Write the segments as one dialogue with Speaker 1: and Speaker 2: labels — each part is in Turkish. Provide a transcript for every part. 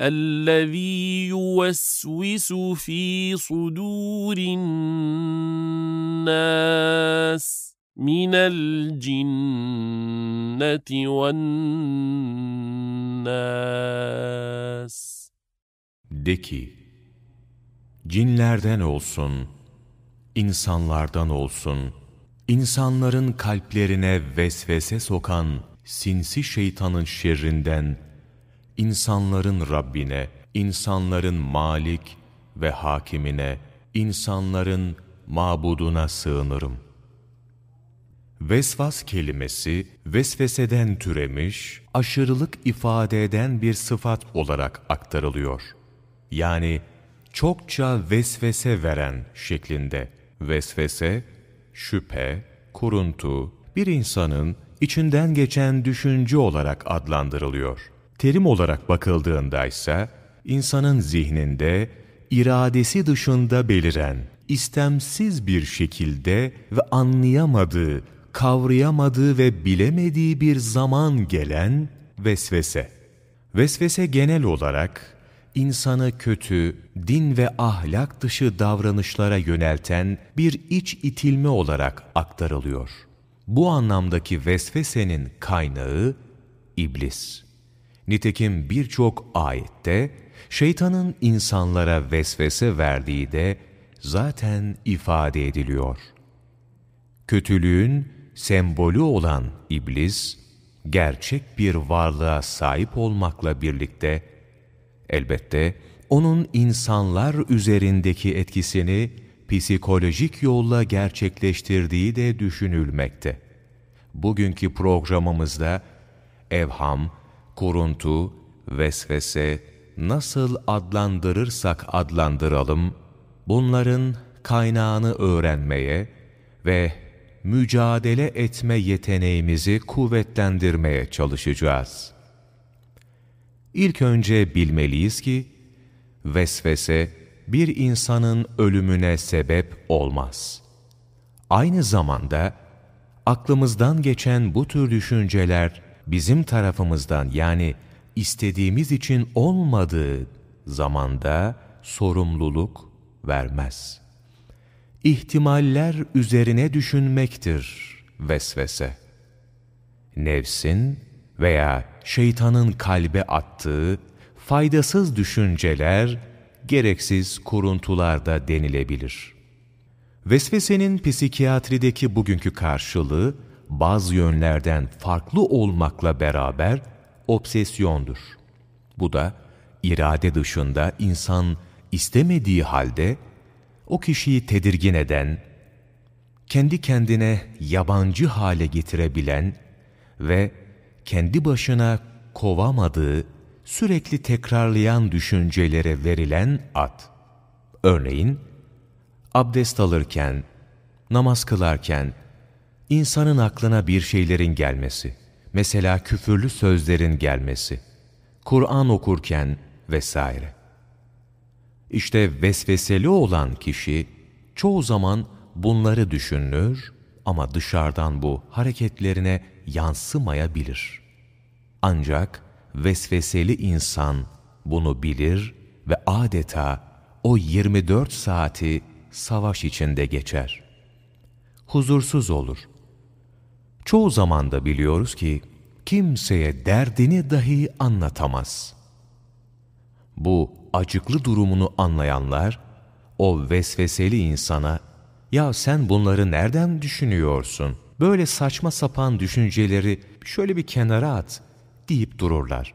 Speaker 1: الذي يوسوس في صدور الناس من الجنة والناس
Speaker 2: De ki, cinlerden olsun, insanlardan olsun, insanların kalplerine vesvese sokan sinsi şeytanın şerrinden, insanların Rabbine, insanların Malik ve Hakimine, insanların mabuduna sığınırım. Vesvas kelimesi, vesveseden türemiş, aşırılık ifade eden bir sıfat olarak aktarılıyor. Yani çokça vesvese veren şeklinde. Vesvese, şüphe, kuruntu, bir insanın içinden geçen düşünce olarak adlandırılıyor. Terim olarak bakıldığında ise insanın zihninde iradesi dışında beliren, istemsiz bir şekilde ve anlayamadığı, kavrayamadığı ve bilemediği bir zaman gelen vesvese. Vesvese genel olarak insanı kötü, din ve ahlak dışı davranışlara yönelten bir iç itilme olarak aktarılıyor. Bu anlamdaki vesvesenin kaynağı iblis. Nitekim birçok ayette şeytanın insanlara vesvese verdiği de zaten ifade ediliyor. Kötülüğün sembolü olan iblis, gerçek bir varlığa sahip olmakla birlikte, elbette onun insanlar üzerindeki etkisini psikolojik yolla gerçekleştirdiği de düşünülmekte. Bugünkü programımızda evham, kuruntu, vesvese nasıl adlandırırsak adlandıralım, bunların kaynağını öğrenmeye ve mücadele etme yeteneğimizi kuvvetlendirmeye çalışacağız. İlk önce bilmeliyiz ki, vesvese bir insanın ölümüne sebep olmaz. Aynı zamanda aklımızdan geçen bu tür düşünceler bizim tarafımızdan yani istediğimiz için olmadığı zamanda sorumluluk vermez. İhtimaller üzerine düşünmektir vesvese. Nefsin veya şeytanın kalbe attığı faydasız düşünceler, gereksiz kuruntular da denilebilir. Vesvesenin psikiyatrideki bugünkü karşılığı, bazı yönlerden farklı olmakla beraber obsesyondur. Bu da irade dışında insan istemediği halde o kişiyi tedirgin eden, kendi kendine yabancı hale getirebilen ve kendi başına kovamadığı, sürekli tekrarlayan düşüncelere verilen ad. Örneğin, abdest alırken, namaz kılarken, insanın aklına bir şeylerin gelmesi, mesela küfürlü sözlerin gelmesi, Kur'an okurken vesaire. İşte vesveseli olan kişi çoğu zaman bunları düşünür ama dışarıdan bu hareketlerine yansımayabilir. Ancak vesveseli insan bunu bilir ve adeta o 24 saati savaş içinde geçer. Huzursuz olur. Çoğu zaman da biliyoruz ki kimseye derdini dahi anlatamaz. Bu acıklı durumunu anlayanlar o vesveseli insana ya sen bunları nereden düşünüyorsun? Böyle saçma sapan düşünceleri şöyle bir kenara at deyip dururlar.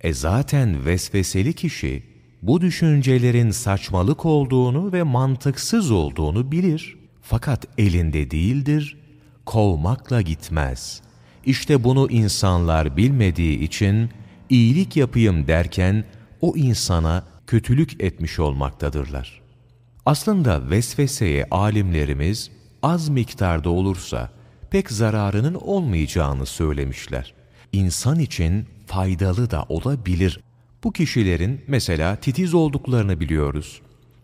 Speaker 2: E zaten vesveseli kişi bu düşüncelerin saçmalık olduğunu ve mantıksız olduğunu bilir. Fakat elinde değildir, kovmakla gitmez. İşte bunu insanlar bilmediği için iyilik yapayım derken o insana kötülük etmiş olmaktadırlar. Aslında vesveseye alimlerimiz az miktarda olursa pek zararının olmayacağını söylemişler. İnsan için faydalı da olabilir. Bu kişilerin mesela titiz olduklarını biliyoruz.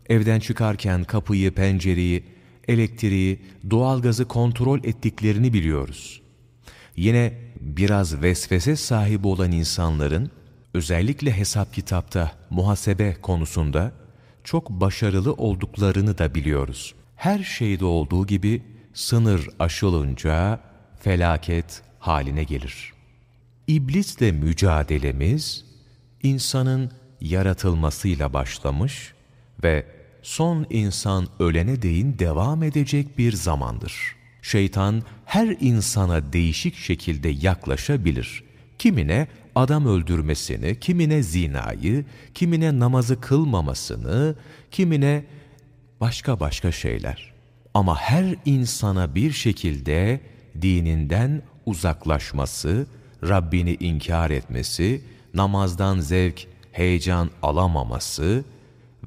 Speaker 2: Evden çıkarken kapıyı, pencereyi, elektriği, doğalgazı kontrol ettiklerini biliyoruz. Yine biraz vesvese sahibi olan insanların özellikle hesap kitapta, muhasebe konusunda çok başarılı olduklarını da biliyoruz. Her şeyde olduğu gibi sınır aşılınca felaket haline gelir. İblisle mücadelemiz insanın yaratılmasıyla başlamış ve son insan ölene değin devam edecek bir zamandır. Şeytan her insana değişik şekilde yaklaşabilir. Kimine adam öldürmesini, kimine zinayı, kimine namazı kılmamasını, kimine başka başka şeyler. Ama her insana bir şekilde dininden uzaklaşması, Rabbini inkar etmesi, namazdan zevk, heyecan alamaması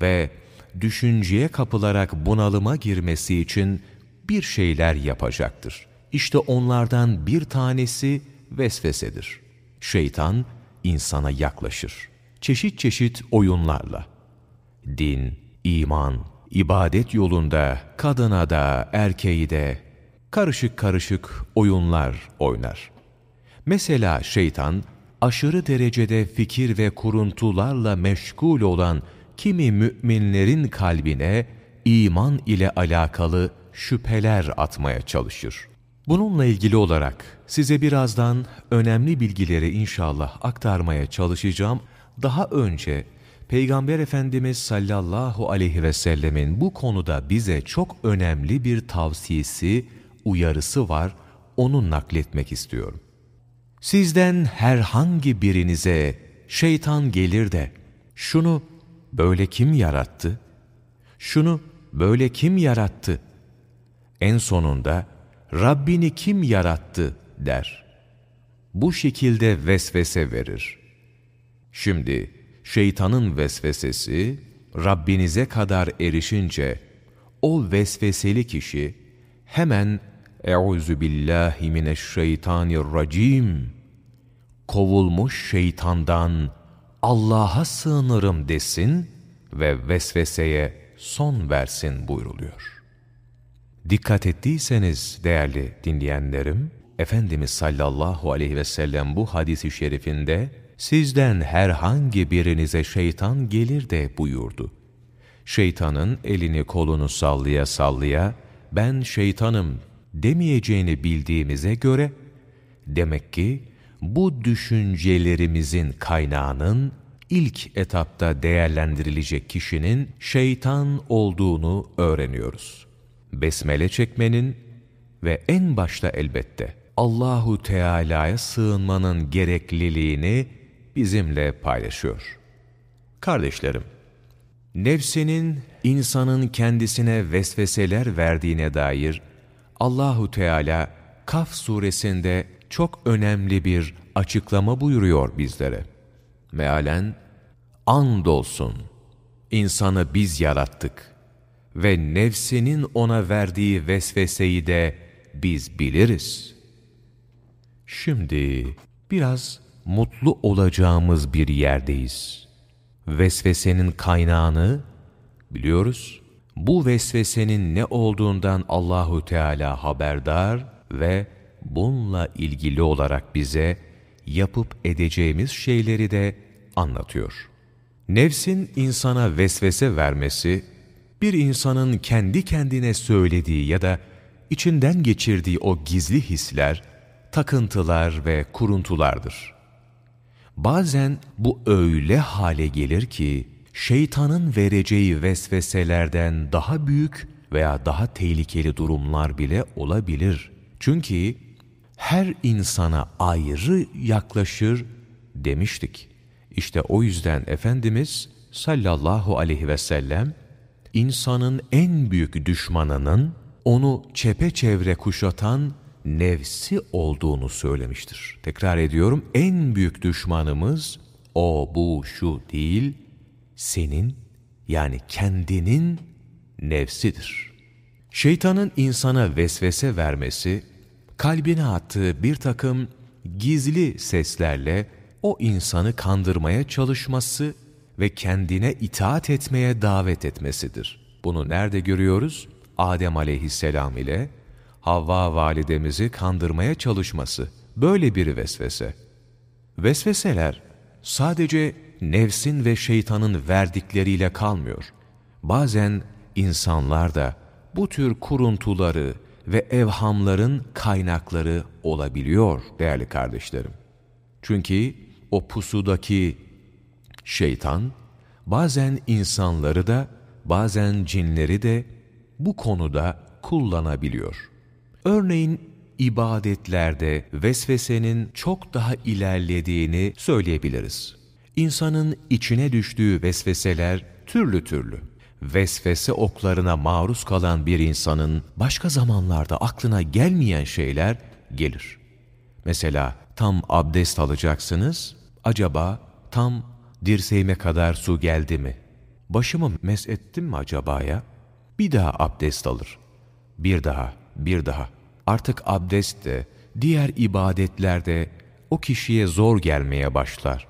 Speaker 2: ve düşünceye kapılarak bunalıma girmesi için bir şeyler yapacaktır. İşte onlardan bir tanesi vesvesedir. Şeytan insana yaklaşır. Çeşit çeşit oyunlarla. Din, iman, ibadet yolunda kadına da erkeği de karışık karışık oyunlar oynar. Mesela şeytan aşırı derecede fikir ve kuruntularla meşgul olan kimi müminlerin kalbine iman ile alakalı şüpheler atmaya çalışır. Bununla ilgili olarak size birazdan önemli bilgileri inşallah aktarmaya çalışacağım. Daha önce Peygamber Efendimiz sallallahu aleyhi ve sellemin bu konuda bize çok önemli bir tavsiyesi, uyarısı var. Onu nakletmek istiyorum. Sizden herhangi birinize şeytan gelir de şunu böyle kim yarattı? Şunu böyle kim yarattı? En sonunda Rabbini kim yarattı der. Bu şekilde vesvese verir. Şimdi şeytanın vesvesesi Rabbinize kadar erişince o vesveseli kişi hemen Euzu billahi mineşşeytanirracim kovulmuş şeytandan Allah'a sığınırım desin ve vesveseye son versin buyruluyor. Dikkat ettiyseniz değerli dinleyenlerim, Efendimiz sallallahu aleyhi ve sellem bu hadisi şerifinde sizden herhangi birinize şeytan gelir de buyurdu. Şeytanın elini kolunu sallaya sallaya ben şeytanım demeyeceğini bildiğimize göre demek ki bu düşüncelerimizin kaynağının ilk etapta değerlendirilecek kişinin şeytan olduğunu öğreniyoruz. Besmele çekmenin ve en başta elbette Allahu Teala'ya sığınmanın gerekliliğini bizimle paylaşıyor. Kardeşlerim, nefsinin insanın kendisine vesveseler verdiğine dair Allahu Teala Kaf suresinde çok önemli bir açıklama buyuruyor bizlere. Mealen, andolsun insanı biz yarattık ve nefsinin ona verdiği vesveseyi de biz biliriz. Şimdi biraz mutlu olacağımız bir yerdeyiz. Vesvesenin kaynağını biliyoruz. Bu vesvesenin ne olduğundan Allahu Teala haberdar ve bununla ilgili olarak bize yapıp edeceğimiz şeyleri de anlatıyor. Nefsin insana vesvese vermesi, bir insanın kendi kendine söylediği ya da içinden geçirdiği o gizli hisler, takıntılar ve kuruntulardır. Bazen bu öyle hale gelir ki, şeytanın vereceği vesveselerden daha büyük veya daha tehlikeli durumlar bile olabilir. Çünkü her insana ayrı yaklaşır demiştik. İşte o yüzden Efendimiz sallallahu aleyhi ve sellem insanın en büyük düşmanının onu çepeçevre kuşatan nefsi olduğunu söylemiştir. Tekrar ediyorum en büyük düşmanımız o bu şu değil senin yani kendinin nefsidir. Şeytanın insana vesvese vermesi, kalbine attığı bir takım gizli seslerle o insanı kandırmaya çalışması ve kendine itaat etmeye davet etmesidir. Bunu nerede görüyoruz? Adem aleyhisselam ile Havva validemizi kandırmaya çalışması. Böyle bir vesvese. Vesveseler sadece nefsin ve şeytanın verdikleriyle kalmıyor. Bazen insanlar da bu tür kuruntuları ve evhamların kaynakları olabiliyor değerli kardeşlerim. Çünkü o pusudaki şeytan bazen insanları da bazen cinleri de bu konuda kullanabiliyor. Örneğin ibadetlerde vesvesenin çok daha ilerlediğini söyleyebiliriz. İnsanın içine düştüğü vesveseler türlü türlü. Vesvese oklarına maruz kalan bir insanın başka zamanlarda aklına gelmeyen şeyler gelir. Mesela tam abdest alacaksınız, acaba tam dirseğime kadar su geldi mi? Başımı mes ettim mi acaba ya? Bir daha abdest alır. Bir daha, bir daha. Artık abdest de, diğer ibadetlerde o kişiye zor gelmeye başlar.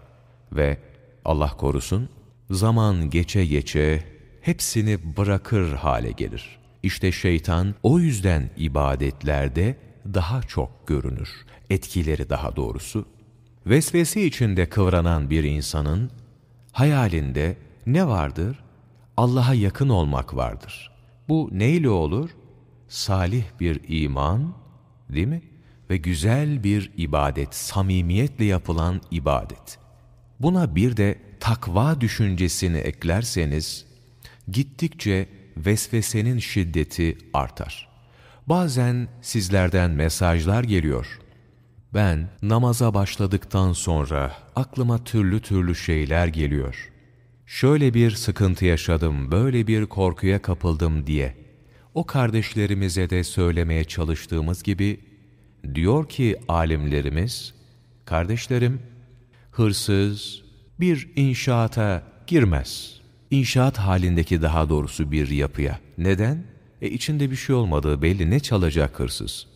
Speaker 2: Ve Allah korusun, zaman geçe geçe hepsini bırakır hale gelir. İşte şeytan o yüzden ibadetlerde daha çok görünür. Etkileri daha doğrusu. Vesvese içinde kıvranan bir insanın hayalinde ne vardır? Allah'a yakın olmak vardır. Bu neyle olur? Salih bir iman, değil mi? Ve güzel bir ibadet, samimiyetle yapılan ibadet. Buna bir de takva düşüncesini eklerseniz, gittikçe vesvesenin şiddeti artar. Bazen sizlerden mesajlar geliyor. Ben namaza başladıktan sonra aklıma türlü türlü şeyler geliyor. Şöyle bir sıkıntı yaşadım, böyle bir korkuya kapıldım diye. O kardeşlerimize de söylemeye çalıştığımız gibi, diyor ki alimlerimiz, kardeşlerim, hırsız bir inşaata girmez. İnşaat halindeki daha doğrusu bir yapıya. Neden? E içinde bir şey olmadığı belli ne çalacak hırsız?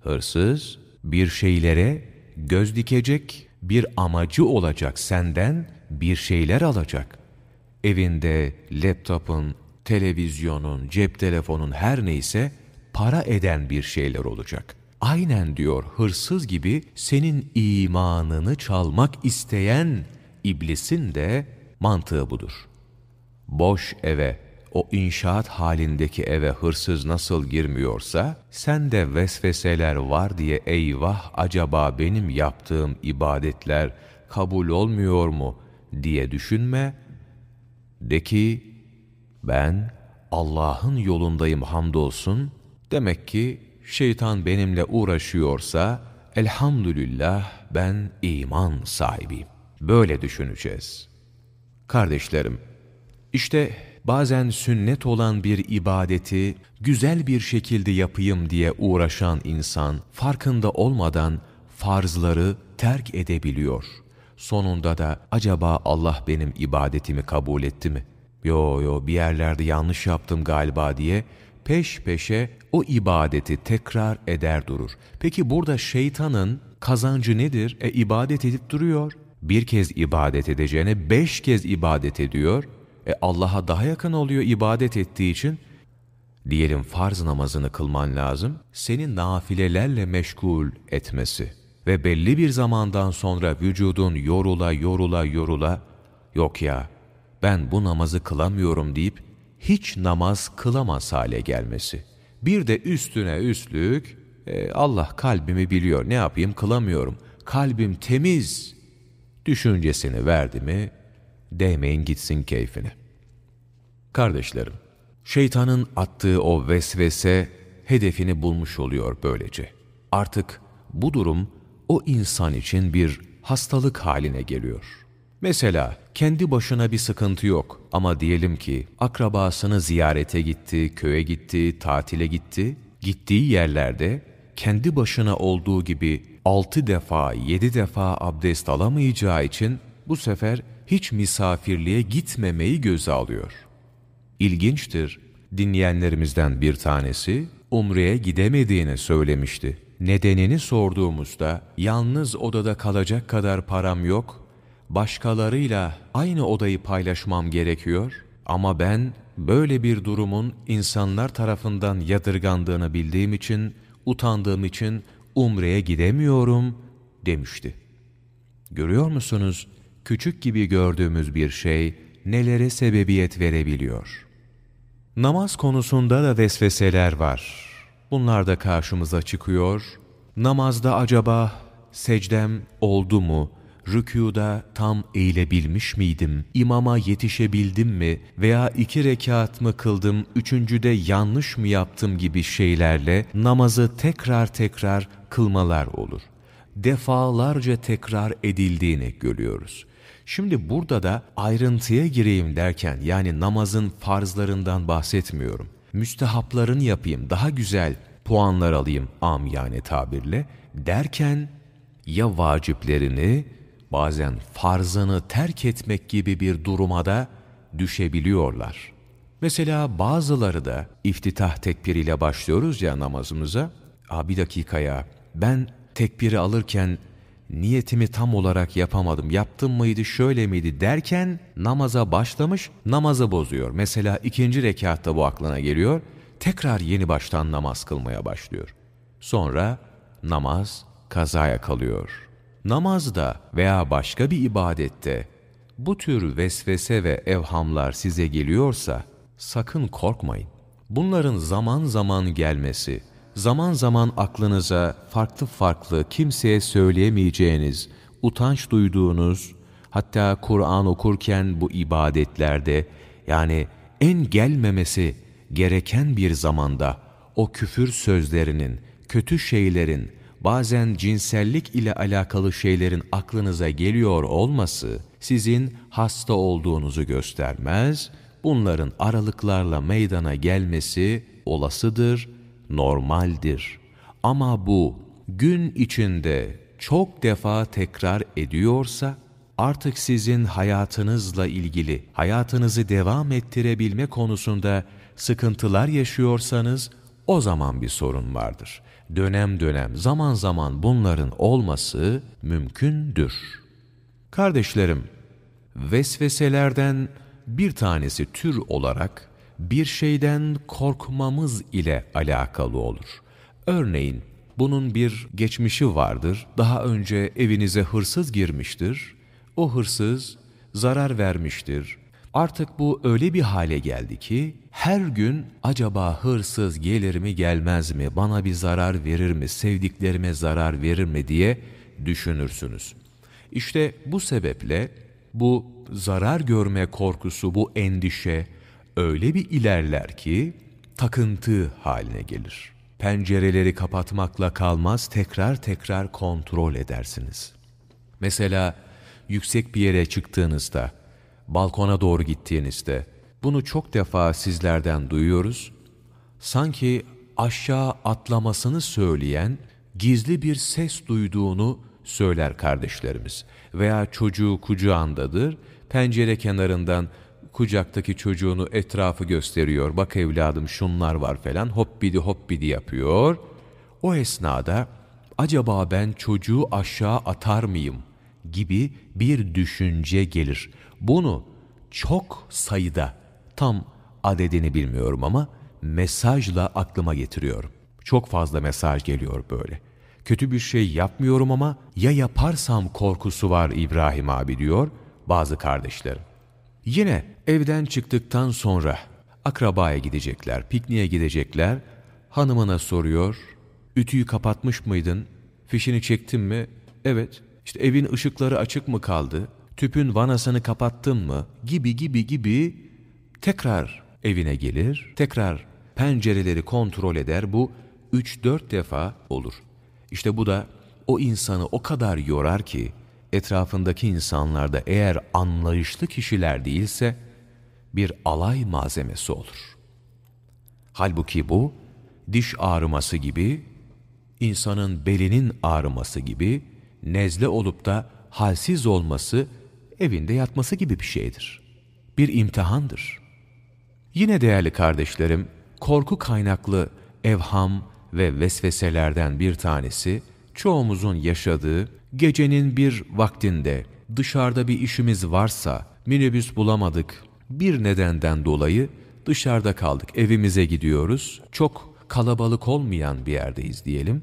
Speaker 2: Hırsız bir şeylere göz dikecek, bir amacı olacak senden bir şeyler alacak. Evinde laptopun, televizyonun, cep telefonun her neyse para eden bir şeyler olacak. Aynen diyor hırsız gibi senin imanını çalmak isteyen iblisin de mantığı budur. Boş eve, o inşaat halindeki eve hırsız nasıl girmiyorsa, sen de vesveseler var diye eyvah acaba benim yaptığım ibadetler kabul olmuyor mu diye düşünme. De ki, ben Allah'ın yolundayım hamdolsun. Demek ki şeytan benimle uğraşıyorsa, elhamdülillah ben iman sahibiyim. Böyle düşüneceğiz. Kardeşlerim, işte bazen sünnet olan bir ibadeti güzel bir şekilde yapayım diye uğraşan insan farkında olmadan farzları terk edebiliyor. Sonunda da acaba Allah benim ibadetimi kabul etti mi? Yo yo bir yerlerde yanlış yaptım galiba diye peş peşe o ibadeti tekrar eder durur. Peki burada şeytanın kazancı nedir? E ibadet edip duruyor. Bir kez ibadet edeceğine beş kez ibadet ediyor. E Allah'a daha yakın oluyor ibadet ettiği için. Diyelim farz namazını kılman lazım. Seni nafilelerle meşgul etmesi. Ve belli bir zamandan sonra vücudun yorula yorula yorula yok ya ben bu namazı kılamıyorum deyip hiç namaz kılamaz hale gelmesi. Bir de üstüne üstlük e, Allah kalbimi biliyor ne yapayım kılamıyorum. Kalbim temiz düşüncesini verdi mi değmeyin gitsin keyfine. Kardeşlerim, şeytanın attığı o vesvese hedefini bulmuş oluyor böylece. Artık bu durum o insan için bir hastalık haline geliyor. Mesela kendi başına bir sıkıntı yok ama diyelim ki akrabasını ziyarete gitti, köye gitti, tatile gitti. Gittiği yerlerde kendi başına olduğu gibi altı defa, yedi defa abdest alamayacağı için bu sefer hiç misafirliğe gitmemeyi göze alıyor. İlginçtir, dinleyenlerimizden bir tanesi Umre'ye gidemediğini söylemişti. Nedenini sorduğumuzda yalnız odada kalacak kadar param yok, başkalarıyla aynı odayı paylaşmam gerekiyor ama ben böyle bir durumun insanlar tarafından yadırgandığını bildiğim için, utandığım için Umre'ye gidemiyorum demişti. Görüyor musunuz? Küçük gibi gördüğümüz bir şey nelere sebebiyet verebiliyor. Namaz konusunda da vesveseler var. Bunlar da karşımıza çıkıyor. Namazda acaba secdem oldu mu? Rükuda tam eğilebilmiş miydim? İmama yetişebildim mi? Veya iki rekat mı kıldım, üçüncüde yanlış mı yaptım gibi şeylerle namazı tekrar tekrar kılmalar olur. Defalarca tekrar edildiğini görüyoruz. Şimdi burada da ayrıntıya gireyim derken yani namazın farzlarından bahsetmiyorum. Müstehaplarını yapayım, daha güzel puanlar alayım amyane tabirle derken ya vaciplerini bazen farzını terk etmek gibi bir duruma da düşebiliyorlar. Mesela bazıları da iftitah tekbiriyle başlıyoruz ya namazımıza. Aa bir dakika ben tekbiri alırken niyetimi tam olarak yapamadım, yaptım mıydı, şöyle miydi derken namaza başlamış, namazı bozuyor. Mesela ikinci rekatta bu aklına geliyor, tekrar yeni baştan namaz kılmaya başlıyor. Sonra namaz kazaya kalıyor. Namazda veya başka bir ibadette bu tür vesvese ve evhamlar size geliyorsa sakın korkmayın. Bunların zaman zaman gelmesi, zaman zaman aklınıza farklı farklı kimseye söyleyemeyeceğiniz, utanç duyduğunuz, hatta Kur'an okurken bu ibadetlerde yani en gelmemesi gereken bir zamanda o küfür sözlerinin, kötü şeylerin, bazen cinsellik ile alakalı şeylerin aklınıza geliyor olması sizin hasta olduğunuzu göstermez, bunların aralıklarla meydana gelmesi olasıdır, normaldir. Ama bu gün içinde çok defa tekrar ediyorsa, artık sizin hayatınızla ilgili, hayatınızı devam ettirebilme konusunda sıkıntılar yaşıyorsanız, o zaman bir sorun vardır. Dönem dönem, zaman zaman bunların olması mümkündür. Kardeşlerim, vesveselerden bir tanesi tür olarak bir şeyden korkmamız ile alakalı olur. Örneğin bunun bir geçmişi vardır. Daha önce evinize hırsız girmiştir. O hırsız zarar vermiştir. Artık bu öyle bir hale geldi ki her gün acaba hırsız gelir mi gelmez mi, bana bir zarar verir mi, sevdiklerime zarar verir mi diye düşünürsünüz. İşte bu sebeple bu zarar görme korkusu, bu endişe öyle bir ilerler ki takıntı haline gelir. Pencereleri kapatmakla kalmaz, tekrar tekrar kontrol edersiniz. Mesela yüksek bir yere çıktığınızda, balkona doğru gittiğinizde, bunu çok defa sizlerden duyuyoruz. Sanki aşağı atlamasını söyleyen gizli bir ses duyduğunu söyler kardeşlerimiz. Veya çocuğu kucağındadır, pencere kenarından kucaktaki çocuğunu etrafı gösteriyor. Bak evladım şunlar var falan hoppidi hoppidi yapıyor. O esnada acaba ben çocuğu aşağı atar mıyım gibi bir düşünce gelir. Bunu çok sayıda tam adedini bilmiyorum ama mesajla aklıma getiriyorum. Çok fazla mesaj geliyor böyle. Kötü bir şey yapmıyorum ama ya yaparsam korkusu var İbrahim abi diyor bazı kardeşlerim. Yine evden çıktıktan sonra akrabaya gidecekler, pikniğe gidecekler. Hanımına soruyor, ütüyü kapatmış mıydın? Fişini çektin mi? Evet. İşte evin ışıkları açık mı kaldı? Tüpün vanasını kapattın mı? Gibi gibi gibi tekrar evine gelir, tekrar pencereleri kontrol eder. Bu 3-4 defa olur. İşte bu da o insanı o kadar yorar ki etrafındaki insanlarda eğer anlayışlı kişiler değilse bir alay malzemesi olur. Halbuki bu diş ağrıması gibi, insanın belinin ağrıması gibi nezle olup da halsiz olması evinde yatması gibi bir şeydir. Bir imtihandır. Yine değerli kardeşlerim, korku kaynaklı evham ve vesveselerden bir tanesi, çoğumuzun yaşadığı gecenin bir vaktinde dışarıda bir işimiz varsa minibüs bulamadık, bir nedenden dolayı dışarıda kaldık, evimize gidiyoruz, çok kalabalık olmayan bir yerdeyiz diyelim.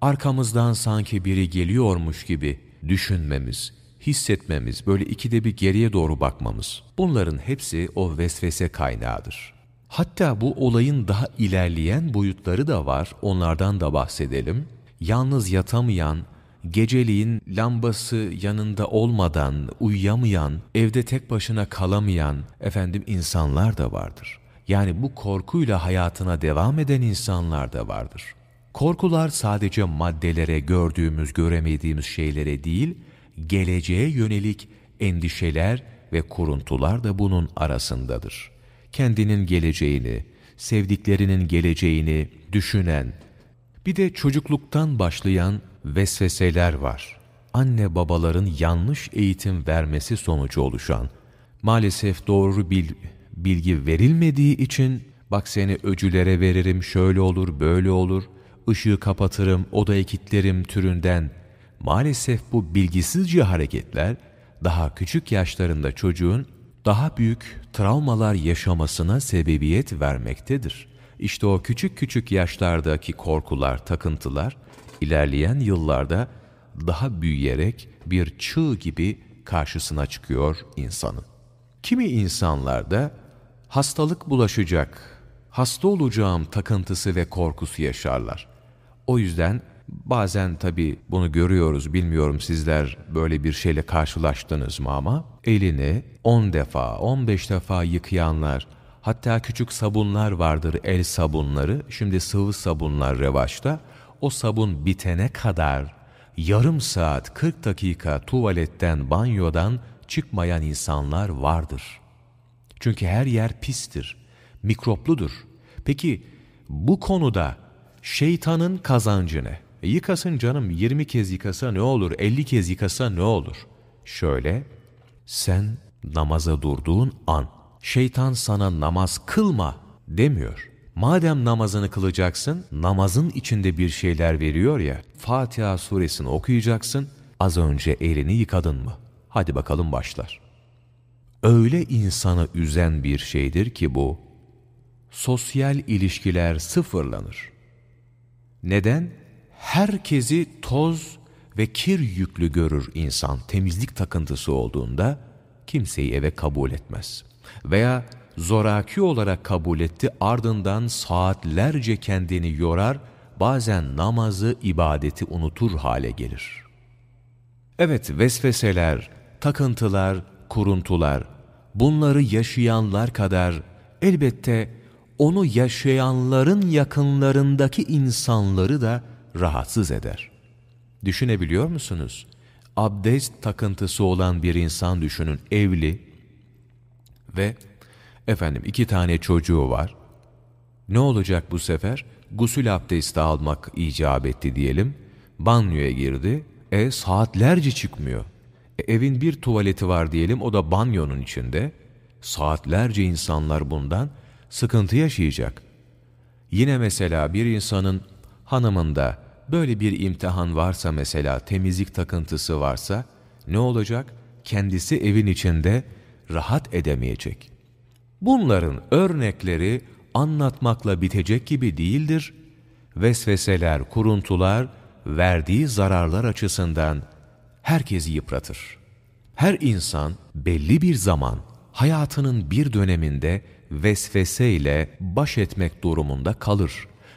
Speaker 2: Arkamızdan sanki biri geliyormuş gibi düşünmemiz, hissetmemiz, böyle ikide bir geriye doğru bakmamız. Bunların hepsi o vesvese kaynağıdır. Hatta bu olayın daha ilerleyen boyutları da var, onlardan da bahsedelim. Yalnız yatamayan, geceliğin lambası yanında olmadan uyuyamayan, evde tek başına kalamayan efendim insanlar da vardır. Yani bu korkuyla hayatına devam eden insanlar da vardır. Korkular sadece maddelere, gördüğümüz, göremediğimiz şeylere değil, geleceğe yönelik endişeler ve kuruntular da bunun arasındadır. Kendinin geleceğini, sevdiklerinin geleceğini düşünen, bir de çocukluktan başlayan vesveseler var. Anne babaların yanlış eğitim vermesi sonucu oluşan, maalesef doğru bil, bilgi verilmediği için, bak seni öcülere veririm, şöyle olur, böyle olur, ışığı kapatırım, odaya kilitlerim türünden, maalesef bu bilgisizce hareketler, daha küçük yaşlarında çocuğun daha büyük travmalar yaşamasına sebebiyet vermektedir. İşte o küçük küçük yaşlardaki korkular, takıntılar, ilerleyen yıllarda daha büyüyerek bir çığ gibi karşısına çıkıyor insanın. Kimi insanlarda hastalık bulaşacak, hasta olacağım takıntısı ve korkusu yaşarlar. O yüzden bazen tabi bunu görüyoruz, bilmiyorum sizler böyle bir şeyle karşılaştınız mı ama elini 10 defa, 15 defa yıkayanlar, hatta küçük sabunlar vardır, el sabunları, şimdi sıvı sabunlar revaçta, o sabun bitene kadar yarım saat 40 dakika tuvaletten banyodan çıkmayan insanlar vardır. Çünkü her yer pistir, mikropludur. Peki bu konuda şeytanın kazancı ne? E yıkasın canım 20 kez yıkasa ne olur, 50 kez yıkasa ne olur? Şöyle, sen namaza durduğun an, şeytan sana namaz kılma demiyor. Madem namazını kılacaksın, namazın içinde bir şeyler veriyor ya, Fatiha suresini okuyacaksın, az önce elini yıkadın mı? Hadi bakalım başlar. Öyle insanı üzen bir şeydir ki bu, sosyal ilişkiler sıfırlanır. Neden? Herkesi toz ve kir yüklü görür insan temizlik takıntısı olduğunda kimseyi eve kabul etmez. Veya zoraki olarak kabul etti ardından saatlerce kendini yorar, bazen namazı, ibadeti unutur hale gelir. Evet vesveseler, takıntılar, kuruntular, bunları yaşayanlar kadar elbette onu yaşayanların yakınlarındaki insanları da rahatsız eder. Düşünebiliyor musunuz? Abdest takıntısı olan bir insan düşünün, evli ve efendim iki tane çocuğu var. Ne olacak bu sefer? Gusül abdesti almak icap etti diyelim. Banyoya girdi. E saatlerce çıkmıyor. E, evin bir tuvaleti var diyelim, o da banyonun içinde. Saatlerce insanlar bundan sıkıntı yaşayacak. Yine mesela bir insanın hanımında böyle bir imtihan varsa mesela temizlik takıntısı varsa ne olacak? Kendisi evin içinde rahat edemeyecek. Bunların örnekleri anlatmakla bitecek gibi değildir. Vesveseler, kuruntular verdiği zararlar açısından herkesi yıpratır. Her insan belli bir zaman hayatının bir döneminde vesveseyle baş etmek durumunda kalır.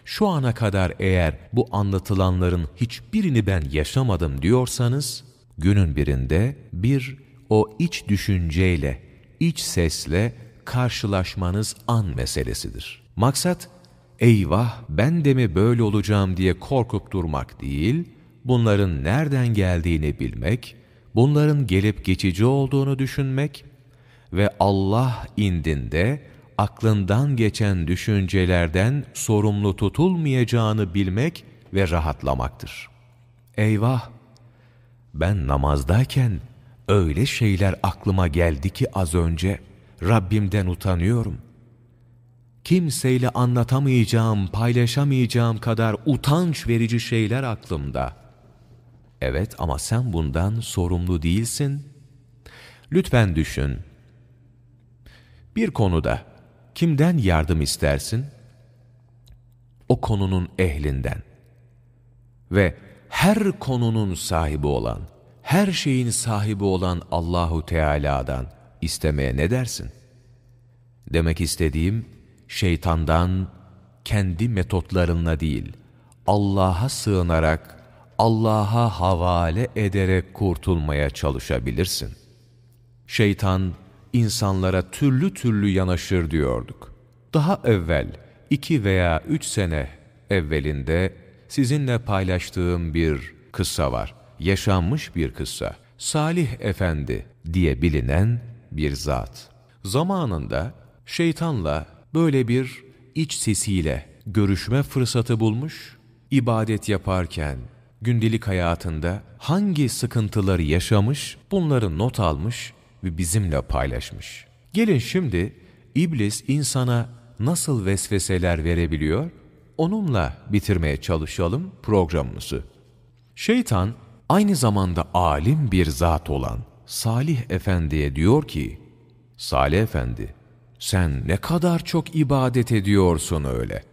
Speaker 2: Şu ana kadar eğer bu anlatılanların hiçbirini ben yaşamadım diyorsanız, günün birinde bir o iç düşünceyle, iç sesle karşılaşmanız an meselesidir. Maksat, eyvah ben de mi böyle olacağım diye korkup durmak değil, bunların nereden geldiğini bilmek, bunların gelip geçici olduğunu düşünmek ve Allah indinde aklından geçen düşüncelerden sorumlu tutulmayacağını bilmek ve rahatlamaktır. Eyvah! Ben namazdayken öyle şeyler aklıma geldi ki az önce Rabbimden utanıyorum. Kimseyle anlatamayacağım, paylaşamayacağım kadar utanç verici şeyler aklımda. Evet ama sen bundan sorumlu değilsin. Lütfen düşün. Bir konuda kimden yardım istersin? O konunun ehlinden. Ve her konunun sahibi olan, her şeyin sahibi olan Allahu Teala'dan istemeye ne dersin? Demek istediğim şeytandan kendi metotlarınla değil, Allah'a sığınarak, Allah'a havale ederek kurtulmaya çalışabilirsin. Şeytan insanlara türlü türlü yanaşır diyorduk. Daha evvel, iki veya üç sene evvelinde sizinle paylaştığım bir kıssa var. Yaşanmış bir kıssa. Salih Efendi diye bilinen bir zat. Zamanında şeytanla böyle bir iç sesiyle görüşme fırsatı bulmuş, ibadet yaparken, gündelik hayatında hangi sıkıntıları yaşamış, bunları not almış ve bizimle paylaşmış. Gelin şimdi iblis insana nasıl vesveseler verebiliyor? Onunla bitirmeye çalışalım programımızı. Şeytan aynı zamanda alim bir zat olan Salih Efendi'ye diyor ki, Salih Efendi, sen ne kadar çok ibadet ediyorsun öyle.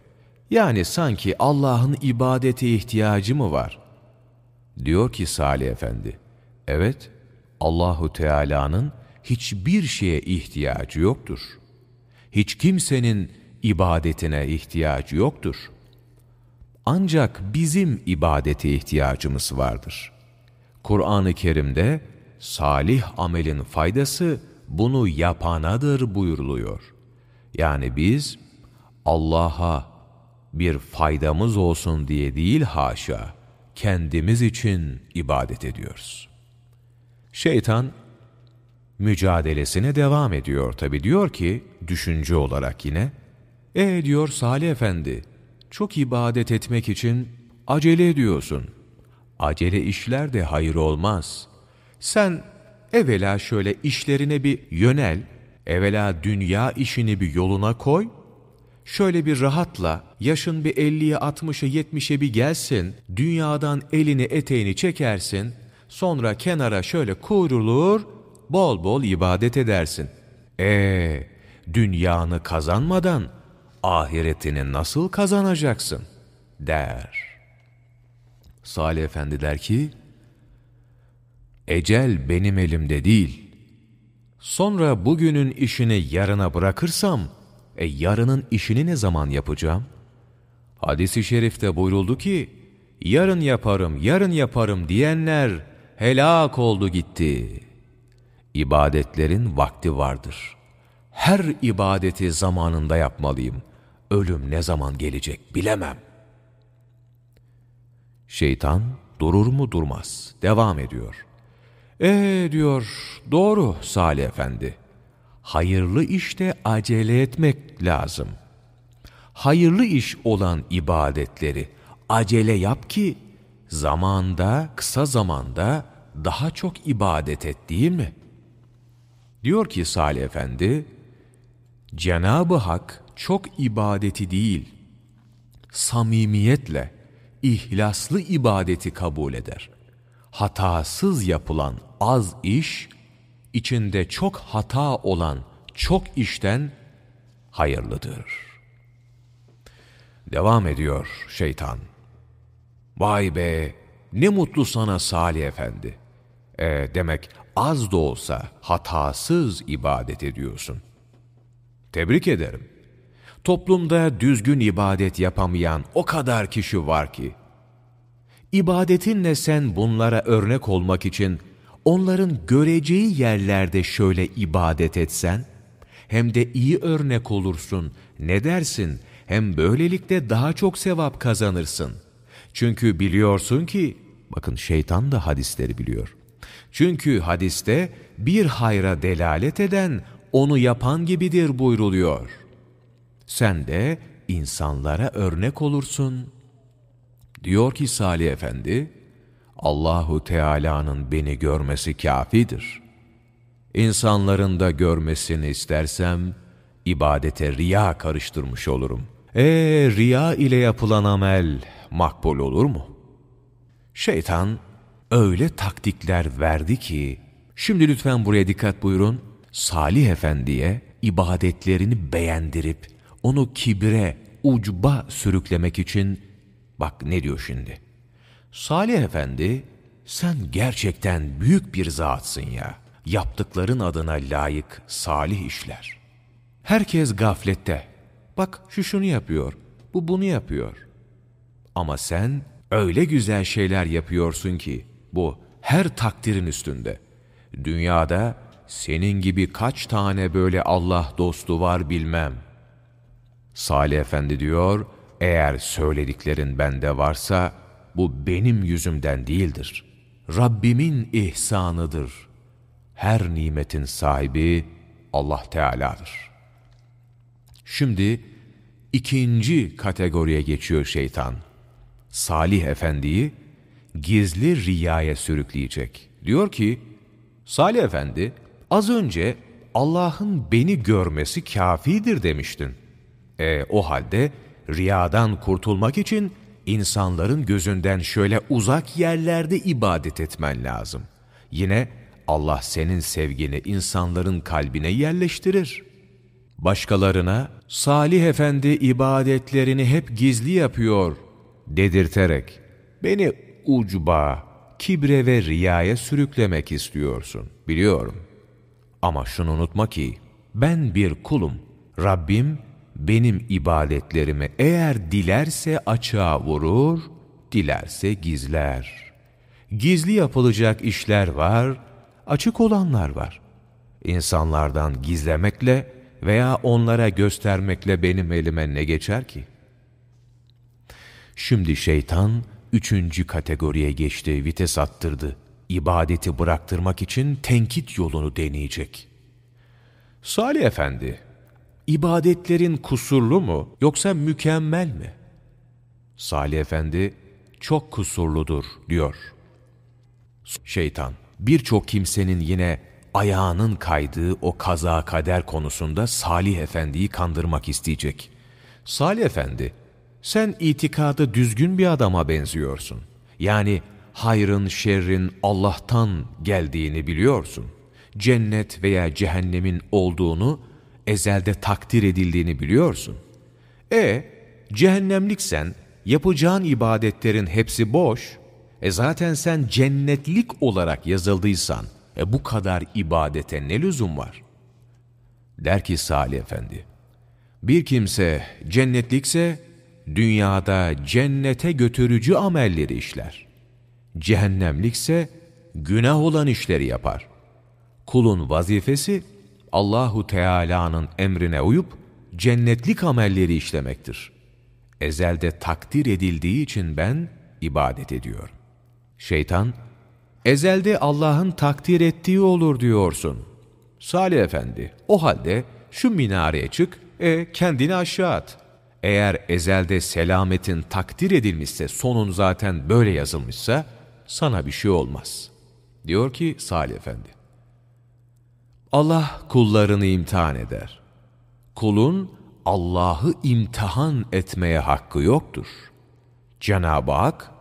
Speaker 2: Yani sanki Allah'ın ibadete ihtiyacı mı var? Diyor ki Salih Efendi, evet Allahu Teala'nın hiçbir şeye ihtiyacı yoktur. Hiç kimsenin ibadetine ihtiyacı yoktur. Ancak bizim ibadete ihtiyacımız vardır. Kur'an-ı Kerim'de salih amelin faydası bunu yapanadır buyuruluyor. Yani biz Allah'a bir faydamız olsun diye değil haşa, kendimiz için ibadet ediyoruz. Şeytan mücadelesine devam ediyor tabi diyor ki düşünce olarak yine e diyor Salih Efendi çok ibadet etmek için acele ediyorsun. Acele işler de hayır olmaz. Sen evvela şöyle işlerine bir yönel, evvela dünya işini bir yoluna koy, şöyle bir rahatla, yaşın bir 50'ye 60'a 70'e bir gelsin, dünyadan elini eteğini çekersin, sonra kenara şöyle kuyrulur, bol bol ibadet edersin. Ee, dünyanı kazanmadan ahiretini nasıl kazanacaksın? der. Salih Efendi der ki, Ecel benim elimde değil. Sonra bugünün işini yarına bırakırsam, e yarının işini ne zaman yapacağım? Hadis-i şerifte buyuruldu ki, yarın yaparım, yarın yaparım diyenler helak oldu gitti. İbadetlerin vakti vardır. Her ibadeti zamanında yapmalıyım. Ölüm ne zaman gelecek bilemem. Şeytan durur mu durmaz. Devam ediyor. Ee diyor, doğru Salih Efendi. Hayırlı işte acele etmek lazım. Hayırlı iş olan ibadetleri acele yap ki zamanda, kısa zamanda daha çok ibadet et değil mi? Diyor ki Salih Efendi, Cenab-ı Hak çok ibadeti değil, samimiyetle, ihlaslı ibadeti kabul eder. Hatasız yapılan az iş, içinde çok hata olan çok işten hayırlıdır. Devam ediyor şeytan. Vay be, ne mutlu sana Salih Efendi. E, demek az da olsa hatasız ibadet ediyorsun. Tebrik ederim. Toplumda düzgün ibadet yapamayan o kadar kişi var ki, İbadetinle sen bunlara örnek olmak için onların göreceği yerlerde şöyle ibadet etsen, hem de iyi örnek olursun, ne dersin, hem böylelikle daha çok sevap kazanırsın. Çünkü biliyorsun ki, bakın şeytan da hadisleri biliyor. Çünkü hadiste bir hayra delalet eden, onu yapan gibidir buyruluyor. Sen de insanlara örnek olursun. Diyor ki Salih Efendi, Allahu Teala'nın beni görmesi kafidir. İnsanların da görmesini istersem, ibadete riya karıştırmış olurum. E riya ile yapılan amel makbul olur mu? Şeytan öyle taktikler verdi ki, şimdi lütfen buraya dikkat buyurun, Salih Efendi'ye ibadetlerini beğendirip, onu kibre, ucba sürüklemek için, bak ne diyor şimdi, Salih Efendi, sen gerçekten büyük bir zatsın ya, yaptıkların adına layık salih işler. Herkes gaflette, bak şu şunu yapıyor, bu bunu yapıyor. Ama sen öyle güzel şeyler yapıyorsun ki, bu her takdirin üstünde. Dünyada senin gibi kaç tane böyle Allah dostu var bilmem. Salih Efendi diyor, eğer söylediklerin bende varsa bu benim yüzümden değildir. Rabbimin ihsanıdır. Her nimetin sahibi Allah Teala'dır. Şimdi ikinci kategoriye geçiyor şeytan. Salih Efendi'yi gizli riyaya sürükleyecek. Diyor ki, Salih Efendi, az önce Allah'ın beni görmesi kafidir demiştin. E o halde riyadan kurtulmak için insanların gözünden şöyle uzak yerlerde ibadet etmen lazım. Yine Allah senin sevgini insanların kalbine yerleştirir. Başkalarına Salih Efendi ibadetlerini hep gizli yapıyor dedirterek beni ucuba, kibre ve riyaya sürüklemek istiyorsun. Biliyorum. Ama şunu unutma ki ben bir kulum. Rabbim benim ibadetlerimi eğer dilerse açığa vurur, dilerse gizler. Gizli yapılacak işler var, açık olanlar var. İnsanlardan gizlemekle veya onlara göstermekle benim elime ne geçer ki? Şimdi şeytan üçüncü kategoriye geçti, vites attırdı. İbadeti bıraktırmak için tenkit yolunu deneyecek. Salih Efendi, ibadetlerin kusurlu mu yoksa mükemmel mi? Salih Efendi, çok kusurludur diyor. Şeytan, birçok kimsenin yine ayağının kaydığı o kaza kader konusunda Salih Efendi'yi kandırmak isteyecek. Salih Efendi, sen itikadı düzgün bir adama benziyorsun. Yani hayrın, şerrin Allah'tan geldiğini biliyorsun. Cennet veya cehennemin olduğunu, ezelde takdir edildiğini biliyorsun. E, cehennemliksen yapacağın ibadetlerin hepsi boş. E zaten sen cennetlik olarak yazıldıysan, e bu kadar ibadete ne lüzum var? Der ki Salih Efendi, bir kimse cennetlikse dünyada cennete götürücü amelleri işler. Cehennemlikse günah olan işleri yapar. Kulun vazifesi Allahu Teala'nın emrine uyup cennetlik amelleri işlemektir. Ezelde takdir edildiği için ben ibadet ediyorum. Şeytan, ezelde Allah'ın takdir ettiği olur diyorsun. Salih Efendi, o halde şu minareye çık, e kendini aşağı at. Eğer ezelde selametin takdir edilmişse, sonun zaten böyle yazılmışsa, sana bir şey olmaz. Diyor ki Salih Efendi. Allah kullarını imtihan eder. Kulun Allah'ı imtihan etmeye hakkı yoktur. Cenab-ı Hak,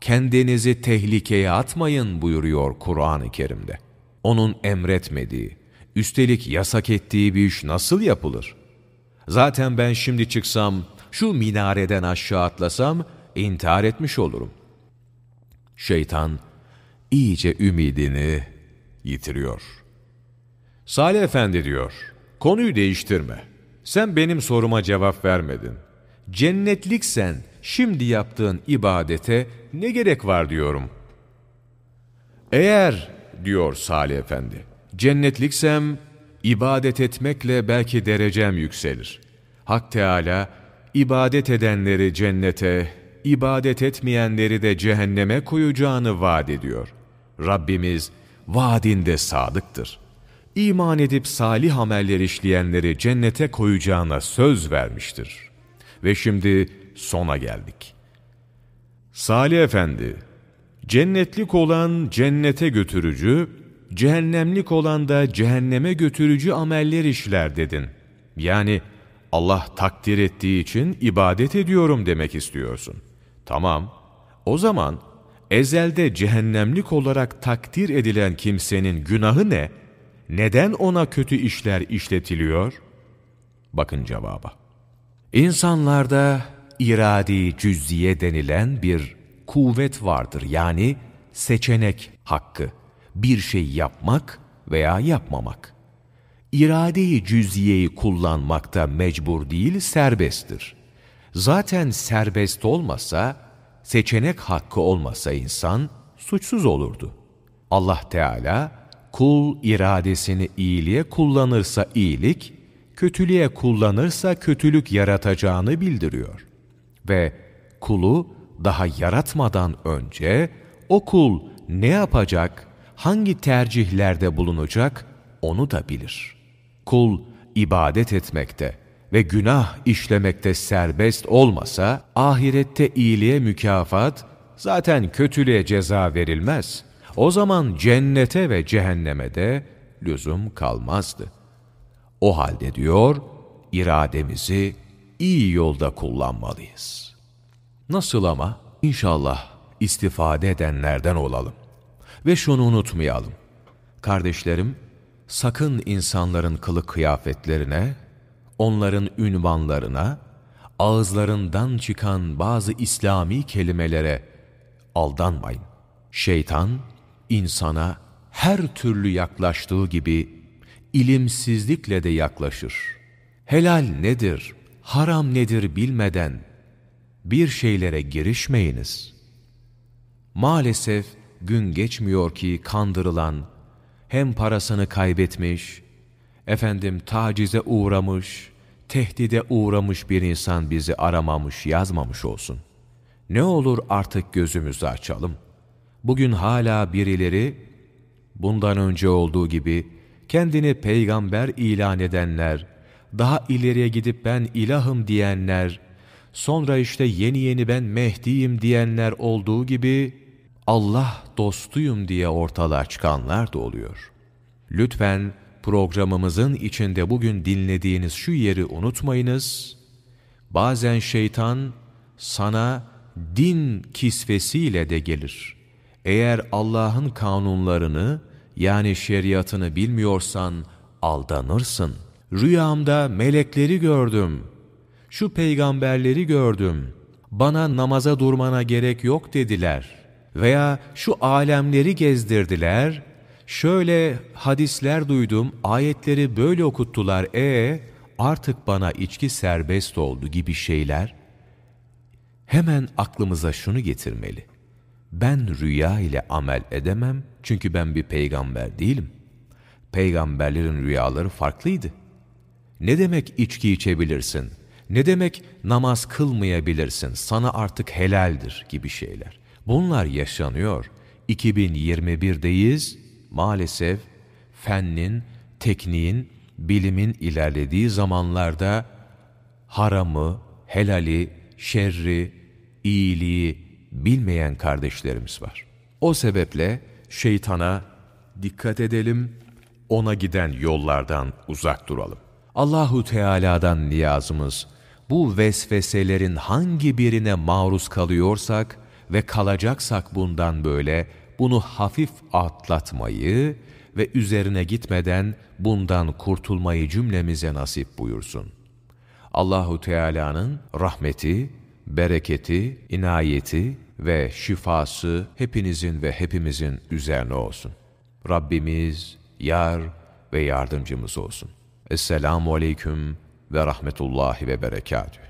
Speaker 2: kendinizi tehlikeye atmayın buyuruyor Kur'an-ı Kerim'de. Onun emretmediği, üstelik yasak ettiği bir iş nasıl yapılır? Zaten ben şimdi çıksam, şu minareden aşağı atlasam, intihar etmiş olurum. Şeytan, iyice ümidini yitiriyor. Salih Efendi diyor, konuyu değiştirme. Sen benim soruma cevap vermedin. Cennetlik sen, şimdi yaptığın ibadete ne gerek var diyorum. Eğer, diyor Salih Efendi, cennetliksem, ibadet etmekle belki derecem yükselir. Hak Teala, ibadet edenleri cennete, ibadet etmeyenleri de cehenneme koyacağını vaat ediyor. Rabbimiz vaadinde sadıktır. İman edip salih ameller işleyenleri cennete koyacağına söz vermiştir. Ve şimdi sona geldik. Salih Efendi, cennetlik olan cennete götürücü, cehennemlik olan da cehenneme götürücü ameller işler dedin. Yani Allah takdir ettiği için ibadet ediyorum demek istiyorsun. Tamam, o zaman ezelde cehennemlik olarak takdir edilen kimsenin günahı ne? Neden ona kötü işler işletiliyor? Bakın cevaba. İnsanlarda iradi cüz'iye denilen bir kuvvet vardır. Yani seçenek hakkı. Bir şey yapmak veya yapmamak. İrade-i cüz'iyeyi kullanmakta mecbur değil, serbesttir. Zaten serbest olmasa, seçenek hakkı olmasa insan suçsuz olurdu. Allah Teala, kul iradesini iyiliğe kullanırsa iyilik, kötülüğe kullanırsa kötülük yaratacağını bildiriyor. Ve kulu daha yaratmadan önce o kul ne yapacak, hangi tercihlerde bulunacak onu da bilir. Kul ibadet etmekte ve günah işlemekte serbest olmasa ahirette iyiliğe mükafat, zaten kötülüğe ceza verilmez. O zaman cennete ve cehenneme de lüzum kalmazdı. O halde diyor, irademizi iyi yolda kullanmalıyız. Nasıl ama? İnşallah istifade edenlerden olalım. Ve şunu unutmayalım. Kardeşlerim, sakın insanların kılık kıyafetlerine, onların ünvanlarına, ağızlarından çıkan bazı İslami kelimelere aldanmayın. Şeytan, insana her türlü yaklaştığı gibi ilimsizlikle de yaklaşır. Helal nedir, haram nedir bilmeden bir şeylere girişmeyiniz. Maalesef gün geçmiyor ki kandırılan, hem parasını kaybetmiş, efendim tacize uğramış, tehdide uğramış bir insan bizi aramamış, yazmamış olsun. Ne olur artık gözümüzü açalım. Bugün hala birileri, bundan önce olduğu gibi, kendini peygamber ilan edenler, daha ileriye gidip ben ilahım diyenler, sonra işte yeni yeni ben Mehdi'yim diyenler olduğu gibi Allah dostuyum diye ortalığa çıkanlar da oluyor. Lütfen programımızın içinde bugün dinlediğiniz şu yeri unutmayınız. Bazen şeytan sana din kisvesiyle de gelir. Eğer Allah'ın kanunlarını yani şeriatını bilmiyorsan aldanırsın. Rüyamda melekleri gördüm. Şu peygamberleri gördüm. Bana namaza durmana gerek yok dediler. Veya şu alemleri gezdirdiler. Şöyle hadisler duydum, ayetleri böyle okuttular. E artık bana içki serbest oldu gibi şeyler. Hemen aklımıza şunu getirmeli. Ben rüya ile amel edemem çünkü ben bir peygamber değilim. Peygamberlerin rüyaları farklıydı. Ne demek içki içebilirsin? Ne demek namaz kılmayabilirsin? Sana artık helaldir gibi şeyler. Bunlar yaşanıyor. 2021'deyiz. Maalesef fennin, tekniğin, bilimin ilerlediği zamanlarda haramı, helali, şerri, iyiliği, bilmeyen kardeşlerimiz var. O sebeple şeytana dikkat edelim, ona giden yollardan uzak duralım. Allahu Teala'dan niyazımız, bu vesveselerin hangi birine maruz kalıyorsak ve kalacaksak bundan böyle, bunu hafif atlatmayı ve üzerine gitmeden bundan kurtulmayı cümlemize nasip buyursun. Allahu Teala'nın rahmeti, bereketi, inayeti ve şifası hepinizin ve hepimizin üzerine olsun. Rabbimiz yar ve yardımcımız olsun. Esselamu Aleyküm ve Rahmetullahi ve Berekatühü.